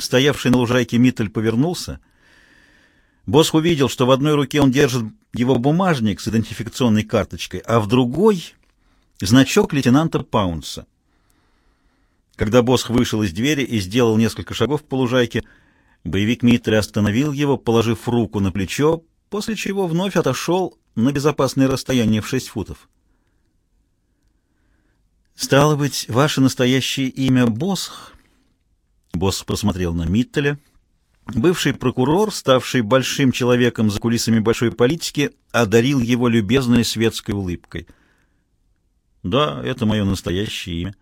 Стоявший на лужайке Миттель повернулся. Босс увидел, что в одной руке он держит его бумажник с идентификационной карточкой, а в другой — значок лейтенанта Паунса. Когда Босх вышел из двери и сделал несколько шагов по лужайке, боевик Миттеля остановил его, положив руку на плечо, после чего вновь отошел на безопасное расстояние в шесть футов. «Стало быть, ваше настоящее имя Босх?» Босх посмотрел на Миттеля. Бывший прокурор, ставший большим человеком за кулисами большой политики, одарил его любезной светской улыбкой. «Да, это мое настоящее имя».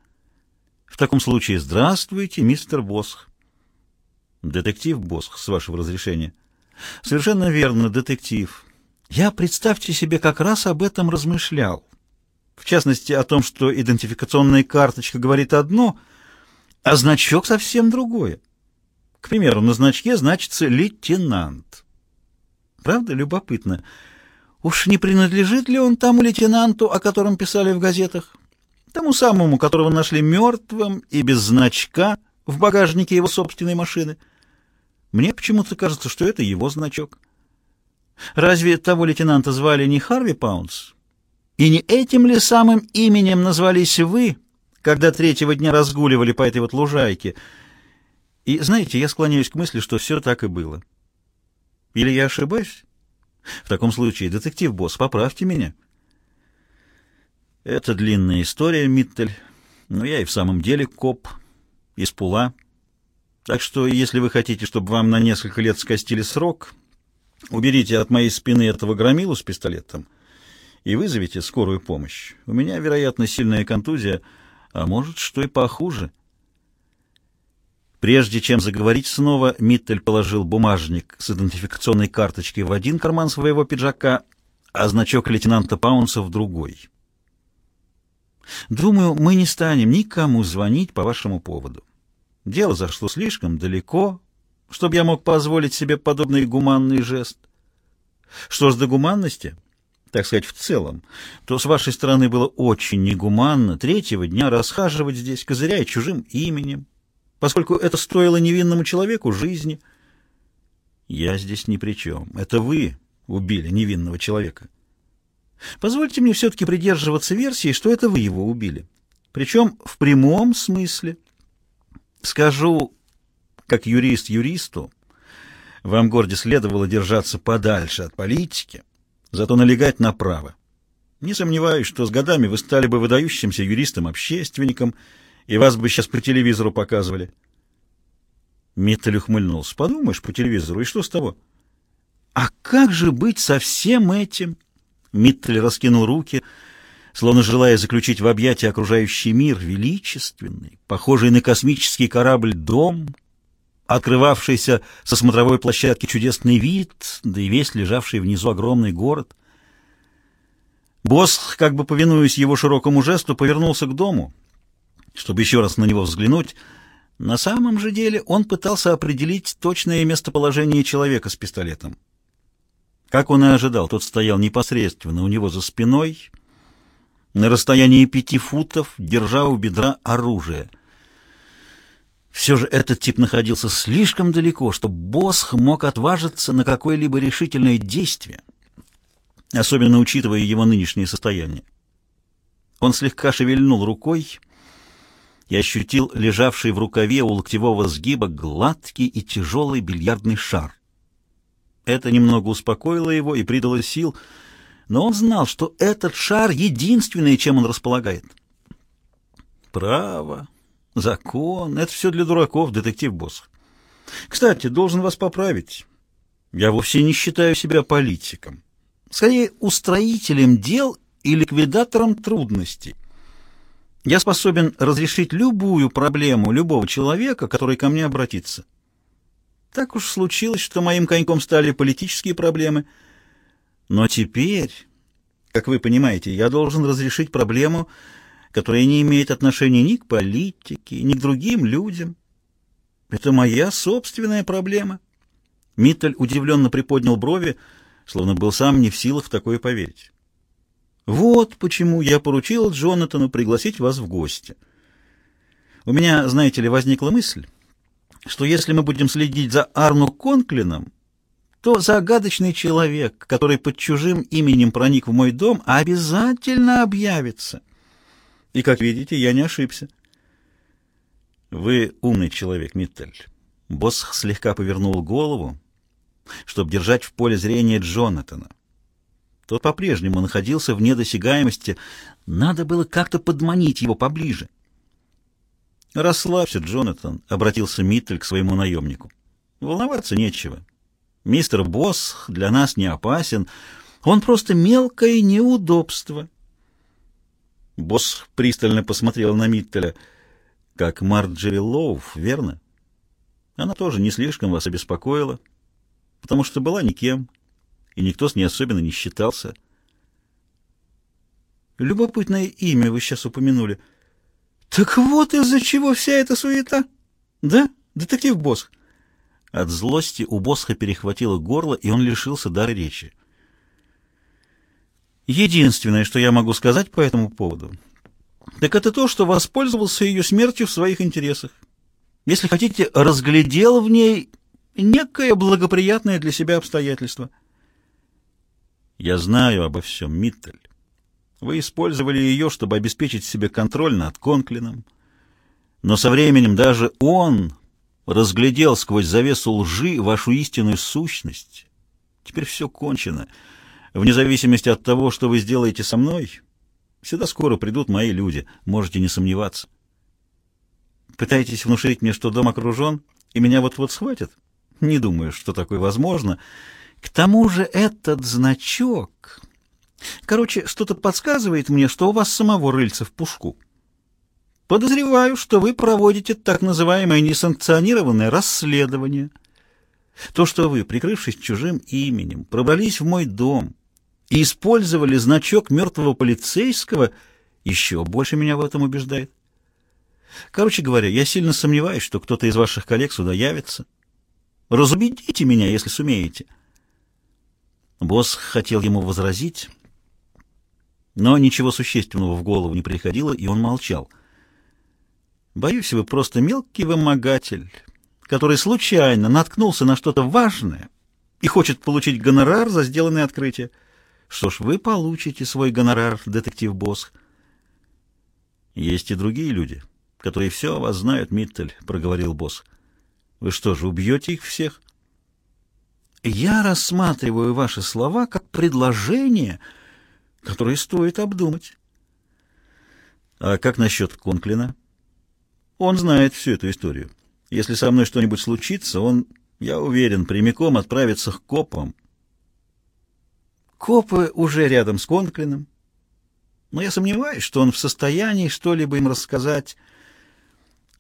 «В таком случае здравствуйте, мистер Босх». «Детектив Босх, с вашего разрешения». «Совершенно верно, детектив. Я, представьте себе, как раз об этом размышлял. В частности, о том, что идентификационная карточка говорит одно, а значок совсем другое. К примеру, на значке значится «лейтенант». Правда, любопытно. Уж не принадлежит ли он тому лейтенанту, о котором писали в газетах? Тому самому, которого нашли мертвым и без значка в багажнике его собственной машины. Мне почему-то кажется, что это его значок. Разве того лейтенанта звали не Харви Паунс? И не этим ли самым именем назвались вы, когда третьего дня разгуливали по этой вот лужайке? И знаете, я склоняюсь к мысли, что все так и было. Или я ошибаюсь? В таком случае, детектив-босс, поправьте меня. Это длинная история, Миттель, но я и в самом деле коп из пула. Так что, если вы хотите, чтобы вам на несколько лет скостили срок, уберите от моей спины этого громилу с пистолетом и вызовите скорую помощь. У меня, вероятно, сильная контузия, а может, что и похуже. Прежде чем заговорить снова, Миттель положил бумажник с идентификационной карточкой в один карман своего пиджака, а значок лейтенанта Паунса в другой. «Думаю, мы не станем никому звонить по вашему поводу. Дело зашло слишком далеко, чтобы я мог позволить себе подобный гуманный жест. Что ж до гуманности, так сказать, в целом, то с вашей стороны было очень негуманно третьего дня расхаживать здесь, козыряя чужим именем, поскольку это стоило невинному человеку жизни. Я здесь ни при чем. Это вы убили невинного человека. Позвольте мне все-таки придерживаться версии, что это вы его убили. Причем в прямом смысле. Скажу, как юрист юристу, вам, Горде, следовало держаться подальше от политики, зато налегать на право. Не сомневаюсь, что с годами вы стали бы выдающимся юристом-общественником, и вас бы сейчас по телевизору показывали. Миттель ухмыльнулся. Подумаешь, по телевизору, и что с того? А как же быть со всем этим? Миттель раскинул руки, словно желая заключить в объятия окружающий мир, величественный, похожий на космический корабль дом, открывавшийся со смотровой площадки чудесный вид, да и весь лежавший внизу огромный город. Босс, как бы повинуясь его широкому жесту, повернулся к дому, чтобы еще раз на него взглянуть. На самом же деле он пытался определить точное местоположение человека с пистолетом. Как он и ожидал, тот стоял непосредственно у него за спиной, на расстоянии пяти футов, держа у бедра оружие. Все же этот тип находился слишком далеко, чтобы Босх мог отважиться на какое-либо решительное действие, особенно учитывая его нынешнее состояние. Он слегка шевельнул рукой и ощутил лежавший в рукаве у локтевого сгиба гладкий и тяжелый бильярдный шар. Это немного успокоило его и придало сил, но он знал, что этот шар — единственное, чем он располагает. Право, закон — это все для дураков, детектив-босс. Кстати, должен вас поправить. Я вовсе не считаю себя политиком. Скорее, устроителем дел и ликвидатором трудностей. Я способен разрешить любую проблему любого человека, который ко мне обратится. Так уж случилось, что моим коньком стали политические проблемы — но теперь, как вы понимаете, я должен разрешить проблему, которая не имеет отношения ни к политике, ни к другим людям. Это моя собственная проблема. Миттель удивленно приподнял брови, словно был сам не в силах в такое поверить. Вот почему я поручил Джонатану пригласить вас в гости. У меня, знаете ли, возникла мысль, что если мы будем следить за Арну Конклином, то загадочный человек, который под чужим именем проник в мой дом, обязательно объявится. И, как видите, я не ошибся. Вы умный человек, Миттель. Босх слегка повернул голову, чтобы держать в поле зрения Джонатана. Тот по-прежнему находился в недосягаемости. Надо было как-то подманить его поближе. «Расслабься, Джонатан», — обратился Миттель к своему наемнику. «Волноваться нечего. Мистер Босс для нас не опасен. Он просто мелкое неудобство». Босс пристально посмотрел на Миттеля. «Как Марджери Лоуф, верно? Она тоже не слишком вас обеспокоила, потому что была никем, и никто с ней особенно не считался». «Любопытное имя вы сейчас упомянули». Так вот из-за чего вся эта суета. Да, детектив Босх? От злости у Босха перехватило горло, и он лишился дара речи. Единственное, что я могу сказать по этому поводу, так это то, что воспользовался ее смертью в своих интересах. Если хотите, разглядел в ней некое благоприятное для себя обстоятельство. Я знаю обо всем, Миттель. Вы использовали ее, чтобы обеспечить себе контроль над Конклином. Но со временем даже он разглядел сквозь завесу лжи вашу истинную сущность. Теперь все кончено. Вне зависимости от того, что вы сделаете со мной, сюда скоро придут мои люди, можете не сомневаться. Пытаетесь внушить мне, что дом окружен, и меня вот-вот схватят? Не думаю, что такое возможно. К тому же этот значок... Короче, что-то подсказывает мне, что у вас самого рыльца в пушку. Подозреваю, что вы проводите так называемое несанкционированное расследование. То, что вы, прикрывшись чужим именем, пробрались в мой дом и использовали значок мертвого полицейского, еще больше меня в этом убеждает. Короче говоря, я сильно сомневаюсь, что кто-то из ваших коллег сюда явится. Разубедите меня, если сумеете. Босс хотел ему возразить, но ничего существенного в голову не приходило, и он молчал. «Боюсь, вы просто мелкий вымогатель, который случайно наткнулся на что-то важное и хочет получить гонорар за сделанное открытие. Что ж, вы получите свой гонорар, детектив-босс». «Есть и другие люди, которые все о вас знают, Миттель», — проговорил босс. «Вы что же, убьете их всех?» «Я рассматриваю ваши слова как предложение», — которые стоит обдумать. А как насчет Конклина? Он знает всю эту историю. Если со мной что-нибудь случится, он, я уверен, прямиком отправится к копам. Копы уже рядом с Конклином. Но я сомневаюсь, что он в состоянии что-либо им рассказать.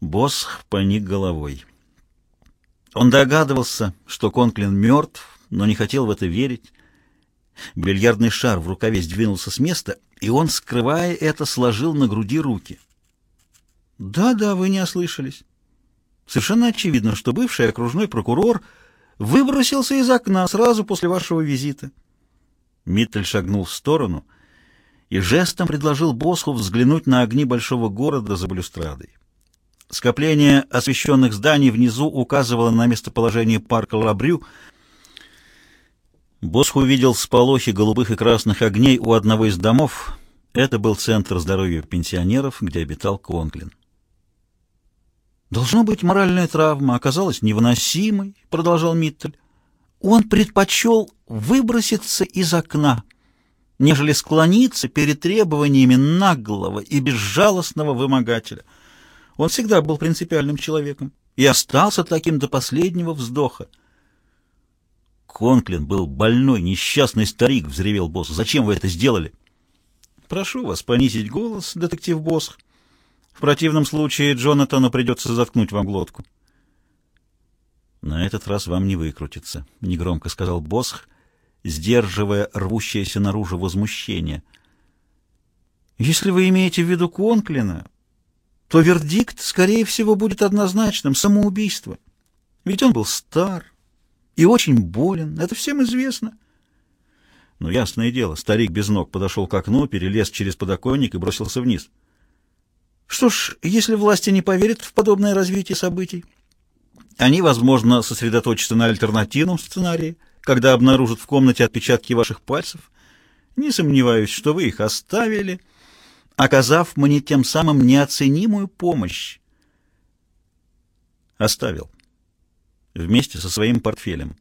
Босс поник головой. Он догадывался, что Конклин мертв, но не хотел в это верить. Бильярдный шар в рукаве сдвинулся с места, и он, скрывая это, сложил на груди руки. «Да-да, вы не ослышались. Совершенно очевидно, что бывший окружной прокурор выбросился из окна сразу после вашего визита». Миттель шагнул в сторону и жестом предложил Босху взглянуть на огни большого города за балюстрадой. Скопление освещенных зданий внизу указывало на местоположение парка Лабрю — Босх увидел сполохи голубых и красных огней у одного из домов. Это был центр здоровья пенсионеров, где обитал Конклин. «Должно быть, моральная травма оказалась невыносимой», — продолжал Миттель. «Он предпочел выброситься из окна, нежели склониться перед требованиями наглого и безжалостного вымогателя. Он всегда был принципиальным человеком и остался таким до последнего вздоха. Конклин был больной, несчастный старик, — взревел босс. Зачем вы это сделали? Прошу вас понизить голос, детектив босс. В противном случае Джонатану придется заткнуть вам глотку. На этот раз вам не выкрутиться, — негромко сказал Босх, сдерживая рвущееся наружу возмущение. Если вы имеете в виду Конклина, то вердикт, скорее всего, будет однозначным — самоубийство. Ведь он был стар, — и очень болен. Это всем известно. Ну, ясное дело, старик без ног подошел к окну, перелез через подоконник и бросился вниз. Что ж, если власти не поверят в подобное развитие событий, Они, возможно, сосредоточатся на альтернативном сценарии, когда обнаружат в комнате отпечатки ваших пальцев. Не сомневаюсь, что вы их оставили, оказав мне тем самым неоценимую помощь. Оставил. Вместе со своим портфелем.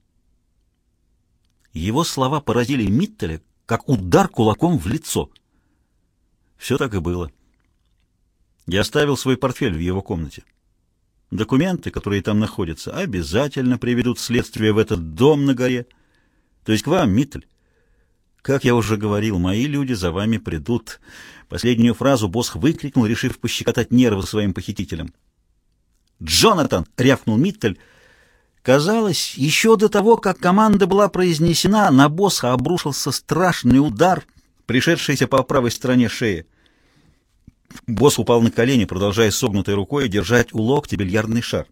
Его слова поразили Миттеля, как удар кулаком в лицо. Все так и было. Я оставил свой портфель в его комнате. Документы, которые там находятся, обязательно приведут следствие в этот дом на горе. То есть к вам, Миттель. Как я уже говорил, мои люди за вами придут. Последнюю фразу Босх выкрикнул, решив пощекотать нервы своим похитителям. «Джонатан!» — рявкнул Миттель. Казалось, еще до того, как команда была произнесена, на Босха обрушился страшный удар, пришедшийся по правой стороне шеи. Босс упал на колени, продолжая согнутой рукой держать у локтя бильярдный шар.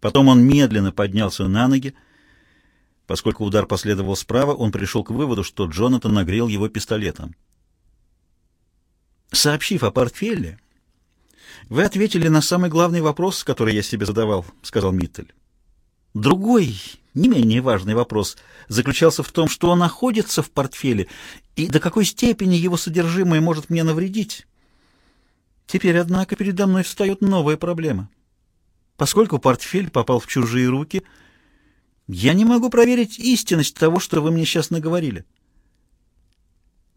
Потом он медленно поднялся на ноги. Поскольку удар последовал справа, он пришел к выводу, что Джонатан нагрел его пистолетом. Сообщив о портфеле, вы ответили на самый главный вопрос, который я себе задавал, — сказал Миттель. Другой, не менее важный вопрос заключался в том, что находится в портфеле и до какой степени его содержимое может мне навредить. Теперь, однако, передо мной встает новая проблема. Поскольку портфель попал в чужие руки, я не могу проверить истинность того, что вы мне сейчас наговорили.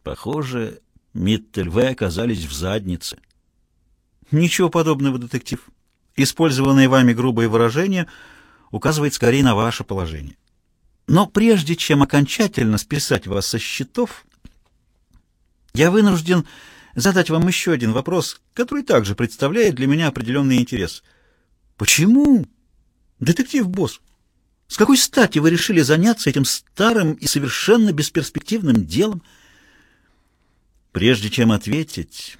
Похоже, Миттель, вы оказались в заднице. Ничего подобного, детектив. Использованное вами грубое выражение указывает скорее на ваше положение. Но прежде чем окончательно списать вас со счетов, я вынужден задать вам еще один вопрос, который также представляет для меня определенный интерес. Почему, детектив-босс, с какой стати вы решили заняться этим старым и совершенно бесперспективным делом? Прежде чем ответить,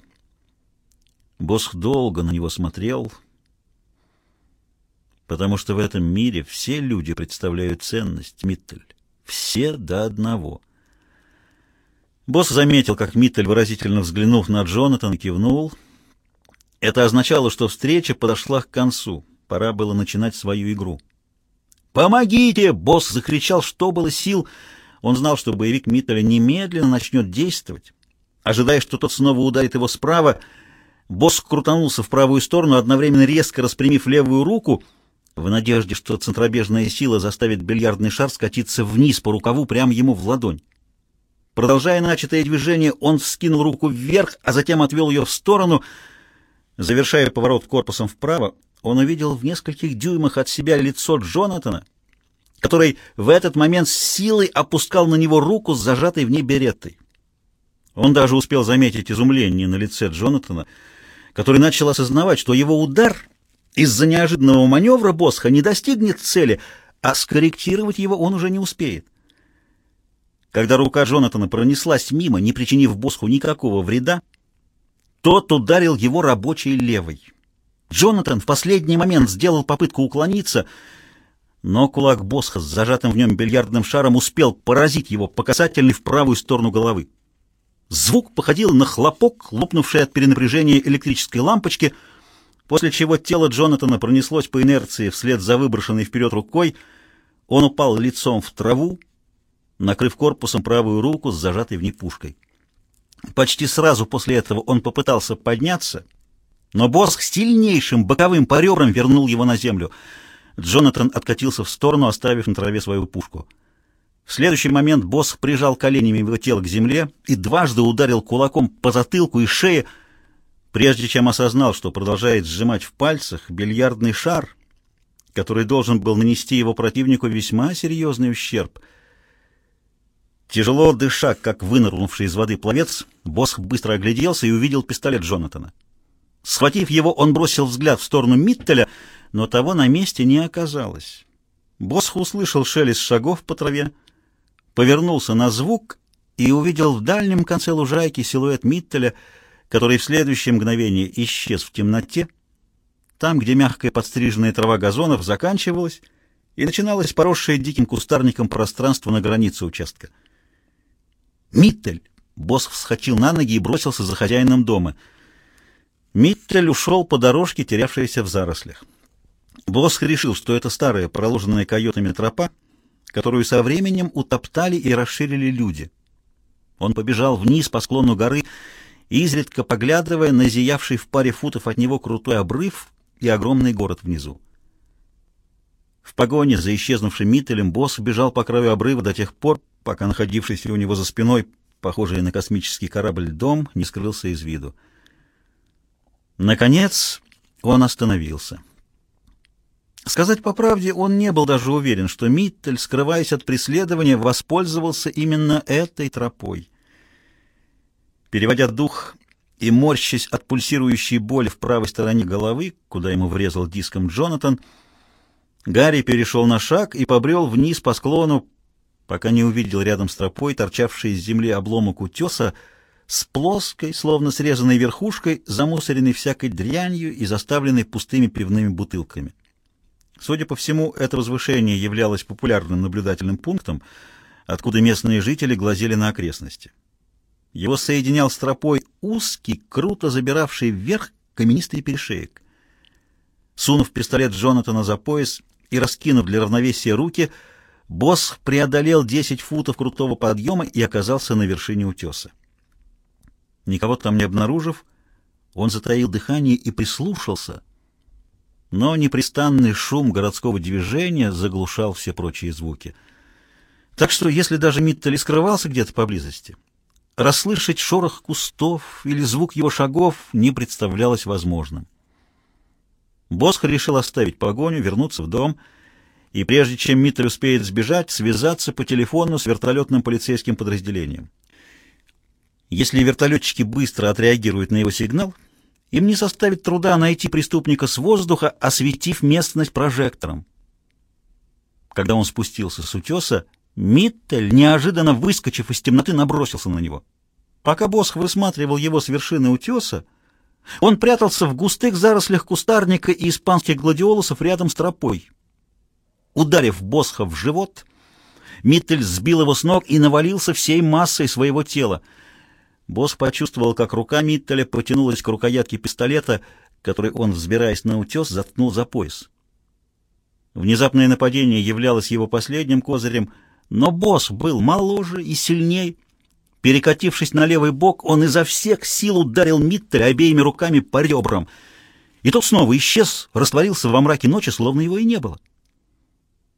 босс долго на него смотрел, потому что в этом мире все люди представляют ценность, Миттель, все до одного — Босс заметил, как Миттель, выразительно взглянув на Джонатана, кивнул. Это означало, что встреча подошла к концу. Пора было начинать свою игру. «Помогите!» — босс закричал, что было сил. Он знал, что боевик Миттеля немедленно начнет действовать. Ожидая, что тот снова ударит его справа, босс крутанулся в правую сторону, одновременно резко распрямив левую руку, в надежде, что центробежная сила заставит бильярдный шар скатиться вниз по рукаву прямо ему в ладонь. Продолжая начатое движение, он вскинул руку вверх, а затем отвел ее в сторону. Завершая поворот корпусом вправо, он увидел в нескольких дюймах от себя лицо Джонатана, который в этот момент с силой опускал на него руку с зажатой в ней береттой. Он даже успел заметить изумление на лице Джонатана, который начал осознавать, что его удар из-за неожиданного маневра Босха не достигнет цели, а скорректировать его он уже не успеет. Когда рука Джонатана пронеслась мимо, не причинив Босху никакого вреда, тот ударил его рабочей левой. Джонатан в последний момент сделал попытку уклониться, но кулак Босха с зажатым в нем бильярдным шаром успел поразить его по касательной в правую сторону головы. Звук походил на хлопок, лопнувший от перенапряжения электрической лампочки, после чего тело Джонатана пронеслось по инерции вслед за выброшенной вперед рукой, он упал лицом в траву, накрыв корпусом правую руку с зажатой в ней пушкой. Почти сразу после этого он попытался подняться, но Босх сильнейшим боковым по вернул его на землю. Джонатан откатился в сторону, оставив на траве свою пушку. В следующий момент Босх прижал коленями его тело к земле и дважды ударил кулаком по затылку и шее, прежде чем осознал, что продолжает сжимать в пальцах бильярдный шар, который должен был нанести его противнику весьма серьезный ущерб — Тяжело дыша, как вынырнувший из воды пловец, Босх быстро огляделся и увидел пистолет Джонатана. Схватив его, он бросил взгляд в сторону Миттеля, но того на месте не оказалось. Босх услышал шелест шагов по траве, повернулся на звук и увидел в дальнем конце лужайки силуэт Миттеля, который в следующее мгновение исчез в темноте, там, где мягкая подстриженная трава газонов заканчивалась и начиналось поросшее диким кустарником пространство на границе участка. «Миттель!» Босс вскочил на ноги и бросился за хозяином дома. Миттель ушел по дорожке, терявшейся в зарослях. Босх решил, что это старая, проложенная койотами тропа, которую со временем утоптали и расширили люди. Он побежал вниз по склону горы, изредка поглядывая на зиявший в паре футов от него крутой обрыв и огромный город внизу. В погоне за исчезнувшим Миттелем босс бежал по краю обрыва до тех пор, пока находившийся у него за спиной, похожий на космический корабль, дом не скрылся из виду. Наконец он остановился. Сказать по правде, он не был даже уверен, что Миттель, скрываясь от преследования, воспользовался именно этой тропой. Переводя дух и морщась от пульсирующей боли в правой стороне головы, куда ему врезал диском Джонатан, Гарри перешел на шаг и побрел вниз по склону, пока не увидел рядом с тропой торчавший из земли обломок утеса с плоской, словно срезанной верхушкой, замусоренной всякой дрянью и заставленной пустыми пивными бутылками. Судя по всему, это возвышение являлось популярным наблюдательным пунктом, откуда местные жители глазели на окрестности. Его соединял с тропой узкий, круто забиравший вверх каменистый перешеек. Сунув пистолет Джонатана за пояс и раскинув для равновесия руки, босс преодолел 10 футов крутого подъема и оказался на вершине утеса. Никого там не обнаружив, он затаил дыхание и прислушался — но непрестанный шум городского движения заглушал все прочие звуки. Так что, если даже Миттель скрывался где-то поблизости, расслышать шорох кустов или звук его шагов не представлялось возможным. Босх решил оставить погоню, вернуться в дом и, прежде чем Миттель успеет сбежать, связаться по телефону с вертолетным полицейским подразделением. Если вертолетчики быстро отреагируют на его сигнал — им не составит труда найти преступника с воздуха, осветив местность прожектором. Когда он спустился с утеса, Миттель, неожиданно выскочив из темноты, набросился на него. Пока Босх высматривал его с вершины утеса, он прятался в густых зарослях кустарника и испанских гладиолусов рядом с тропой. Ударив Босха в живот, Миттель сбил его с ног и навалился всей массой своего тела — Босс почувствовал, как рука Миттеля потянулась к рукоятке пистолета, который он, взбираясь на утес, заткнул за пояс. Внезапное нападение являлось его последним козырем, но босс был моложе и сильней. Перекатившись на левый бок, он изо всех сил ударил Миттеля обеими руками по ребрам. И тот снова исчез, растворился во мраке ночи, словно его и не было.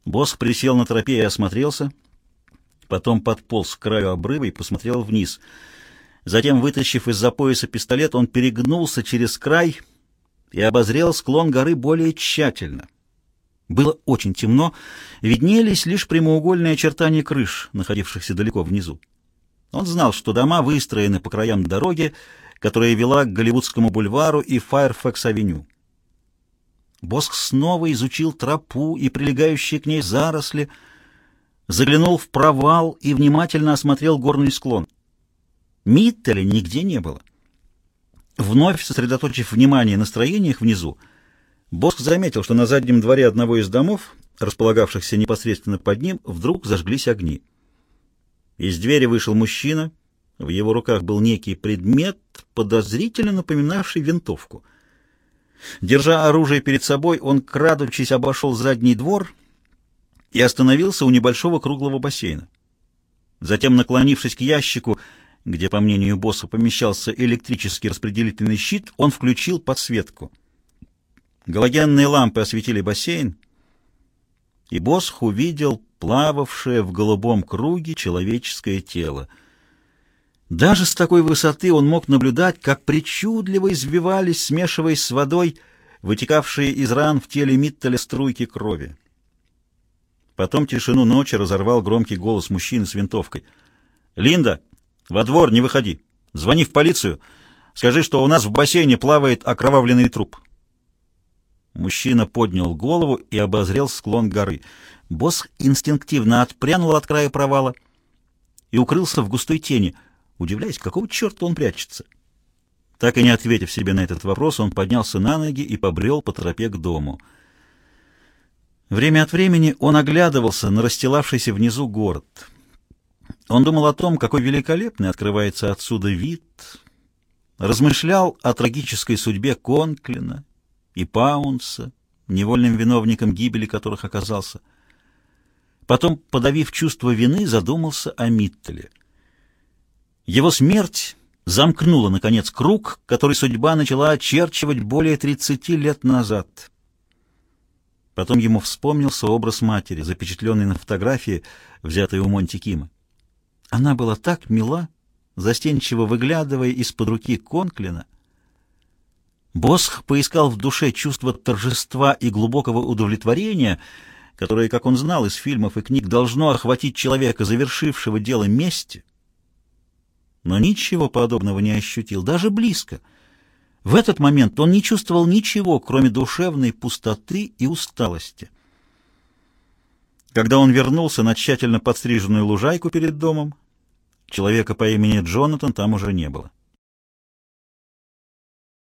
Босс присел на тропе и осмотрелся, потом подполз к краю обрыва и посмотрел вниз — Затем, вытащив из-за пояса пистолет, он перегнулся через край и обозрел склон горы более тщательно. Было очень темно, виднелись лишь прямоугольные очертания крыш, находившихся далеко внизу. Он знал, что дома выстроены по краям дороги, которая вела к Голливудскому бульвару и Файрфекс-авеню. Боск снова изучил тропу и прилегающие к ней заросли, заглянул в провал и внимательно осмотрел горный склон — Миттеля нигде не было. Вновь сосредоточив внимание на строениях внизу, Боск заметил, что на заднем дворе одного из домов, располагавшихся непосредственно под ним, вдруг зажглись огни. Из двери вышел мужчина, в его руках был некий предмет, подозрительно напоминавший винтовку. Держа оружие перед собой, он, крадучись, обошел задний двор и остановился у небольшого круглого бассейна. Затем, наклонившись к ящику, где, по мнению босса, помещался электрический распределительный щит, он включил подсветку. Галогенные лампы осветили бассейн, и босс увидел плававшее в голубом круге человеческое тело. Даже с такой высоты он мог наблюдать, как причудливо извивались, смешиваясь с водой, вытекавшие из ран в теле Миттеля струйки крови. Потом тишину ночи разорвал громкий голос мужчины с винтовкой. «Линда!» Во двор не выходи. Звони в полицию. Скажи, что у нас в бассейне плавает окровавленный труп. Мужчина поднял голову и обозрел склон горы. Босс инстинктивно отпрянул от края провала и укрылся в густой тени, удивляясь, какого черта он прячется. Так и не ответив себе на этот вопрос, он поднялся на ноги и побрел по тропе к дому. Время от времени он оглядывался на расстилавшийся внизу город — он думал о том, какой великолепный открывается отсюда вид, размышлял о трагической судьбе Конклина и Паунса, невольным виновником гибели которых оказался. Потом, подавив чувство вины, задумался о Миттеле. Его смерть замкнула, наконец, круг, который судьба начала очерчивать более 30 лет назад. Потом ему вспомнился образ матери, запечатленный на фотографии, взятой у Монти Кима. Она была так мила, застенчиво выглядывая из-под руки Конклина. Босх поискал в душе чувство торжества и глубокого удовлетворения, которое, как он знал из фильмов и книг, должно охватить человека, завершившего дело мести. Но ничего подобного не ощутил, даже близко. В этот момент он не чувствовал ничего, кроме душевной пустоты и усталости. Когда он вернулся на тщательно подстриженную лужайку перед домом, человека по имени Джонатан там уже не было.